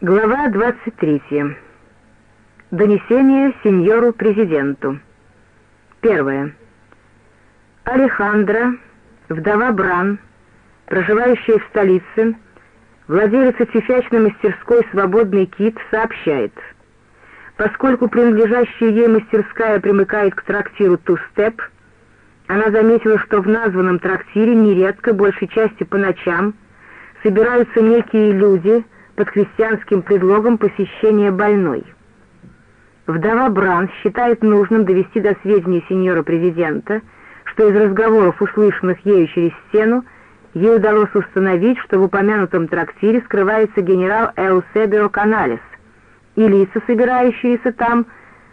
Глава 23. Донесение сеньору президенту. Первое. Алехандро, вдова Бран, проживающая в столице, владелица тюфячной мастерской «Свободный кит», сообщает, поскольку принадлежащая ей мастерская примыкает к трактиру «Тустеп», она заметила, что в названном трактире нередко, большей части по ночам, собираются некие люди — под христианским предлогом посещения больной. Вдова Бран считает нужным довести до сведения сеньора президента, что из разговоров, услышанных ею через стену, ей удалось установить, что в упомянутом трактире скрывается генерал Эусебио Каналес, и лица, собирающиеся там,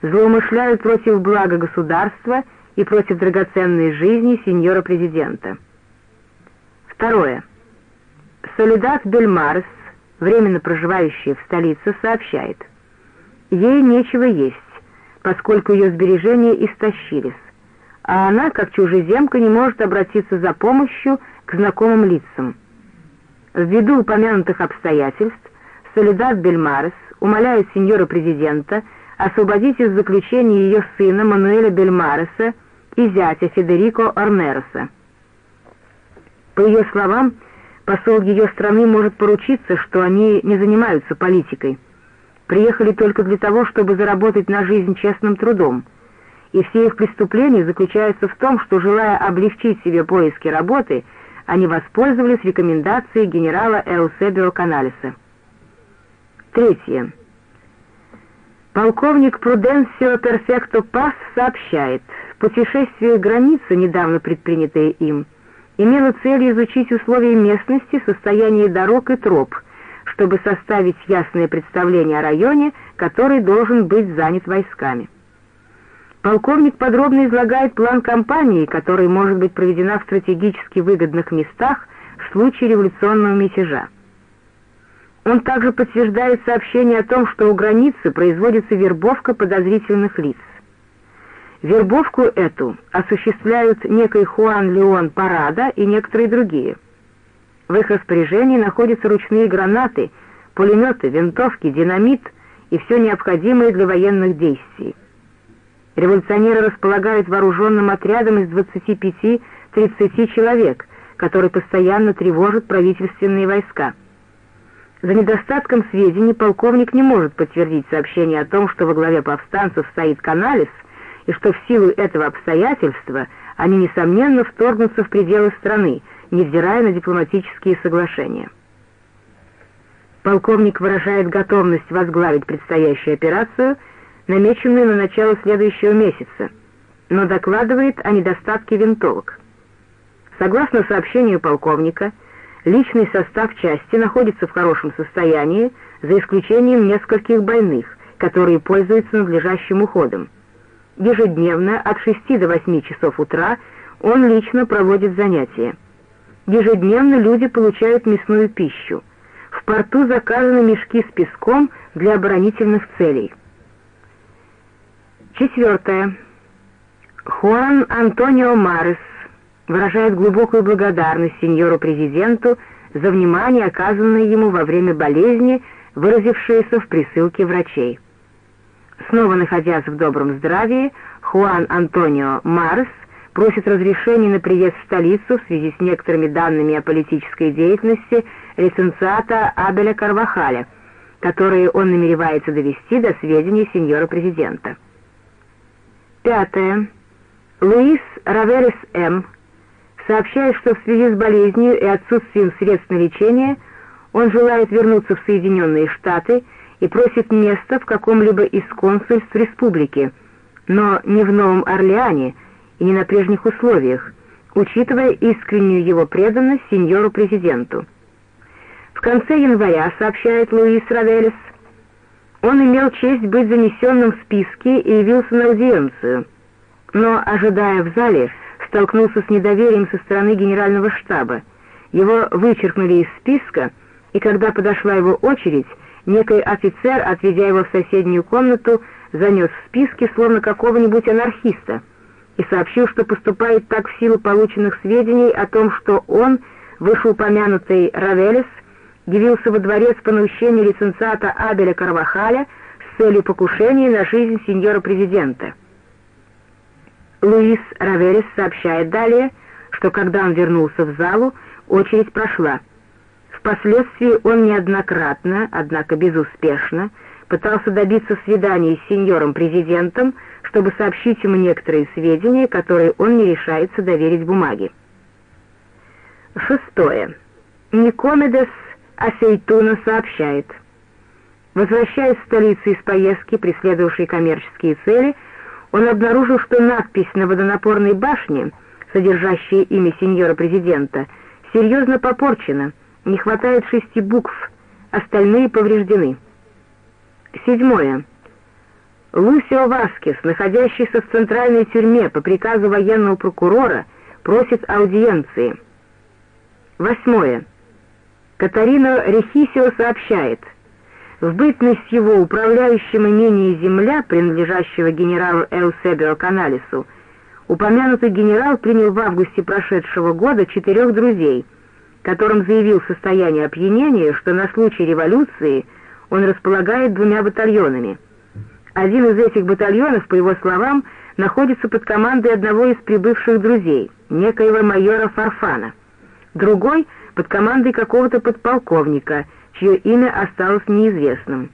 злоумышляют против блага государства и против драгоценной жизни сеньора президента. Второе. Солидат Бельмарес временно проживающая в столице, сообщает. Ей нечего есть, поскольку ее сбережения истощились, а она, как чужеземка, не может обратиться за помощью к знакомым лицам. Ввиду упомянутых обстоятельств, Солидат Бельмарес умоляет сеньора президента освободить из заключения ее сына Мануэля Бельмареса и зятя Федерико Орнероса. По ее словам, Посол ее страны может поручиться, что они не занимаются политикой. Приехали только для того, чтобы заработать на жизнь честным трудом. И все их преступления заключаются в том, что, желая облегчить себе поиски работы, они воспользовались рекомендацией генерала Эусебио Каналиса. Третье. Полковник Пруденсио Перфекто Пас сообщает, путешествие границы, недавно предпринятое им, имела цель изучить условия местности, состояние дорог и троп, чтобы составить ясное представление о районе, который должен быть занят войсками. Полковник подробно излагает план кампании, которая может быть проведена в стратегически выгодных местах в случае революционного мятежа. Он также подтверждает сообщение о том, что у границы производится вербовка подозрительных лиц. Вербовку эту осуществляют некий Хуан Леон Парада и некоторые другие. В их распоряжении находятся ручные гранаты, пулеметы, винтовки, динамит и все необходимое для военных действий. Революционеры располагают вооруженным отрядом из 25-30 человек, который постоянно тревожит правительственные войска. За недостатком сведений полковник не может подтвердить сообщение о том, что во главе повстанцев стоит Каналис – и что в силу этого обстоятельства они, несомненно, вторгнутся в пределы страны, невзирая на дипломатические соглашения. Полковник выражает готовность возглавить предстоящую операцию, намеченную на начало следующего месяца, но докладывает о недостатке винтовок. Согласно сообщению полковника, личный состав части находится в хорошем состоянии, за исключением нескольких больных, которые пользуются надлежащим уходом. Ежедневно от 6 до 8 часов утра он лично проводит занятия. Ежедневно люди получают мясную пищу. В порту заказаны мешки с песком для оборонительных целей. Четвертое. Хуан Антонио Марес выражает глубокую благодарность сеньору президенту за внимание, оказанное ему во время болезни, выразившееся в присылке врачей. Снова находясь в добром здравии, Хуан Антонио Марс просит разрешения на приезд в столицу в связи с некоторыми данными о политической деятельности лиценциата Абеля Карвахаля, которые он намеревается довести до сведения сеньора президента. Пятое. Луис Раверес М. сообщает, что в связи с болезнью и отсутствием средств на лечение он желает вернуться в Соединенные Штаты и просит место в каком-либо из консульств республики, но не в Новом Орлеане и не на прежних условиях, учитывая искреннюю его преданность сеньору-президенту. В конце января, сообщает Луис Равелес, он имел честь быть занесенным в списке и явился на аудиенцию, но, ожидая в зале, столкнулся с недоверием со стороны генерального штаба. Его вычеркнули из списка, и когда подошла его очередь, Некий офицер, отведя его в соседнюю комнату, занес в списки словно какого-нибудь анархиста и сообщил, что поступает так в силу полученных сведений о том, что он, вышеупомянутый Равелес, явился во дворец по наущению лицензата Абеля Карвахаля с целью покушения на жизнь сеньора-президента. Луис Раверес сообщает далее, что когда он вернулся в залу, очередь прошла. Впоследствии он неоднократно, однако безуспешно, пытался добиться свидания с сеньором-президентом, чтобы сообщить ему некоторые сведения, которые он не решается доверить бумаге. Шестое. Никомедес Асейтуна сообщает. Возвращаясь в столицу из поездки, преследовавшей коммерческие цели, он обнаружил, что надпись на водонапорной башне, содержащая имя сеньора-президента, серьезно попорчена, не хватает шести букв, остальные повреждены. Седьмое. Лусио Васкес, находящийся в центральной тюрьме по приказу военного прокурора, просит аудиенции. Восьмое. Катарина Рехисио сообщает, в бытность его управляющим имение земля, принадлежащего генералу Эусебио Каналису, упомянутый генерал принял в августе прошедшего года четырех друзей, которым заявил состояние опьянения, что на случай революции он располагает двумя батальонами. Один из этих батальонов, по его словам, находится под командой одного из прибывших друзей, некоего майора Фарфана. Другой — под командой какого-то подполковника, чье имя осталось неизвестным.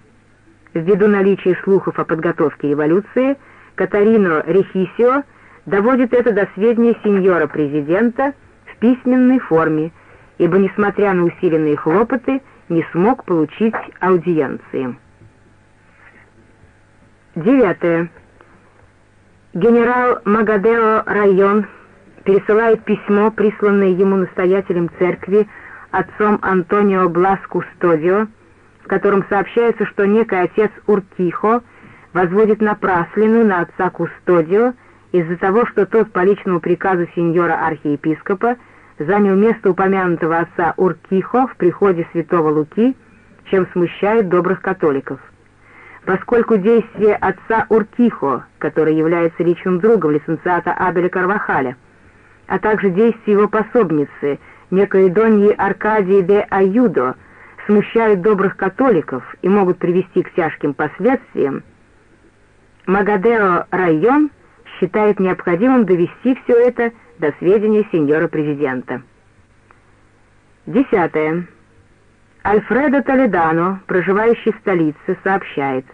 Ввиду наличия слухов о подготовке революции, Катарино Рехисио доводит это до сведения сеньора-президента в письменной форме, ибо, несмотря на усиленные хлопоты, не смог получить аудиенции. Девятое. Генерал Магадео Район пересылает письмо, присланное ему настоятелем церкви, отцом Антонио Блас Кустодио, в котором сообщается, что некий отец Уртихо возводит напраслину на отца Кустодио из-за того, что тот по личному приказу сеньора архиепископа занял место упомянутого отца Уркихо в приходе святого Луки, чем смущает добрых католиков. Поскольку действие отца Уркихо, который является личным другом лиценциата Абеля Карвахаля, а также действия его пособницы, некой Доньи Аркадии де Аюдо, смущают добрых католиков и могут привести к тяжким последствиям, Магадео район считает необходимым довести все это до сведения сеньора президента. Десятое. Альфредо Толедано, проживающий в столице, сообщает,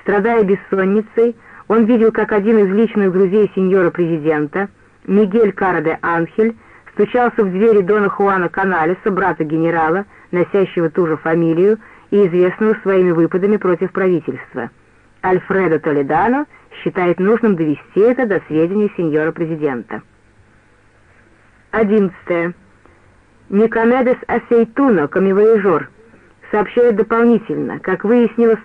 страдая бессонницей, он видел, как один из личных друзей сеньора президента — Мигель Карде Анхель стучался в двери Дона Хуана Каналеса, брата генерала, носящего ту же фамилию и известного своими выпадами против правительства. Альфредо Толедано считает нужным довести это до сведения сеньора президента. 11. Никомедес Асейтуно, камевояжер, сообщает дополнительно, как выяснилось,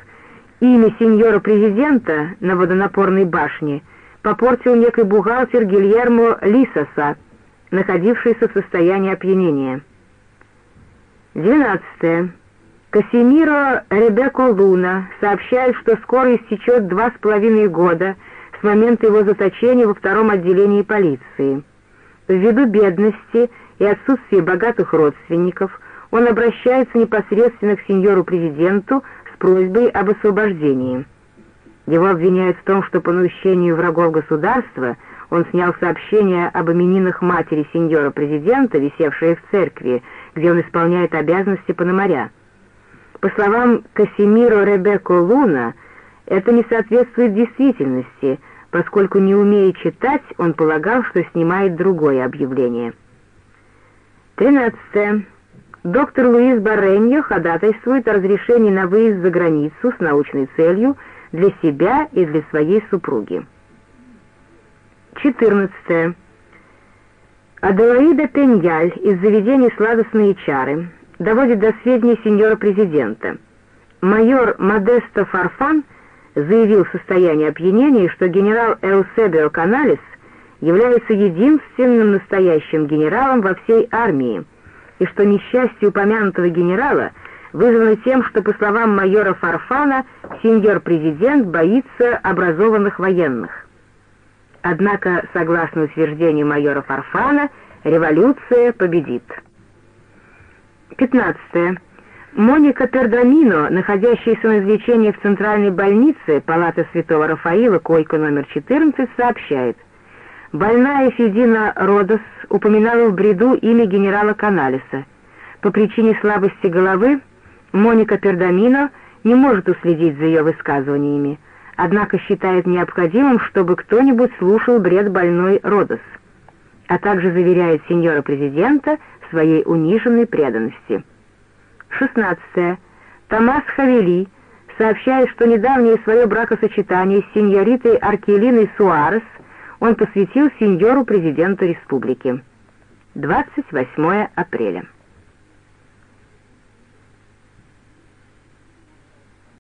имя сеньора президента на водонапорной башне – попортил некий бухгалтер Гильермо Лисоса, находившийся в состоянии опьянения. 12. Касимиро Ребеко Луна сообщает, что скоро истечет два с половиной года с момента его заточения во втором отделении полиции. Ввиду бедности и отсутствия богатых родственников он обращается непосредственно к сеньору-президенту с просьбой об освобождении. Его обвиняют в том, что по наущению врагов государства он снял сообщение об именинах матери сеньора-президента, висевшее в церкви, где он исполняет обязанности пономаря. По словам Касимиро Ребеко Луна, это не соответствует действительности, поскольку, не умея читать, он полагал, что снимает другое объявление. 13. Доктор Луис Бареньо ходатайствует о разрешении на выезд за границу с научной целью для себя и для своей супруги. 14. Аделаида Пеньяль из заведения «Сладостные чары» доводит до сведения сеньора президента. Майор Модесто Фарфан заявил в состоянии опьянения, что генерал Эусебио Каналес является единственным настоящим генералом во всей армии, и что несчастье упомянутого генерала — вызвано тем, что, по словам майора Фарфана, сеньор-президент боится образованных военных. Однако, согласно утверждению майора Фарфана, революция победит. 15. Моника Пердамино, находящаяся на излечении в центральной больнице Палаты Святого Рафаила, койка номер 14, сообщает, больная Федина Родос упоминала в бреду имя генерала Каналиса. По причине слабости головы Моника Пердамино не может уследить за ее высказываниями, однако считает необходимым, чтобы кто-нибудь слушал бред больной Родос, а также заверяет сеньора президента своей униженной преданности. 16. Томас Хавели сообщает, что недавнее свое бракосочетание с сеньоритой Аркелиной Суарес он посвятил сеньору президенту республики. 28 апреля.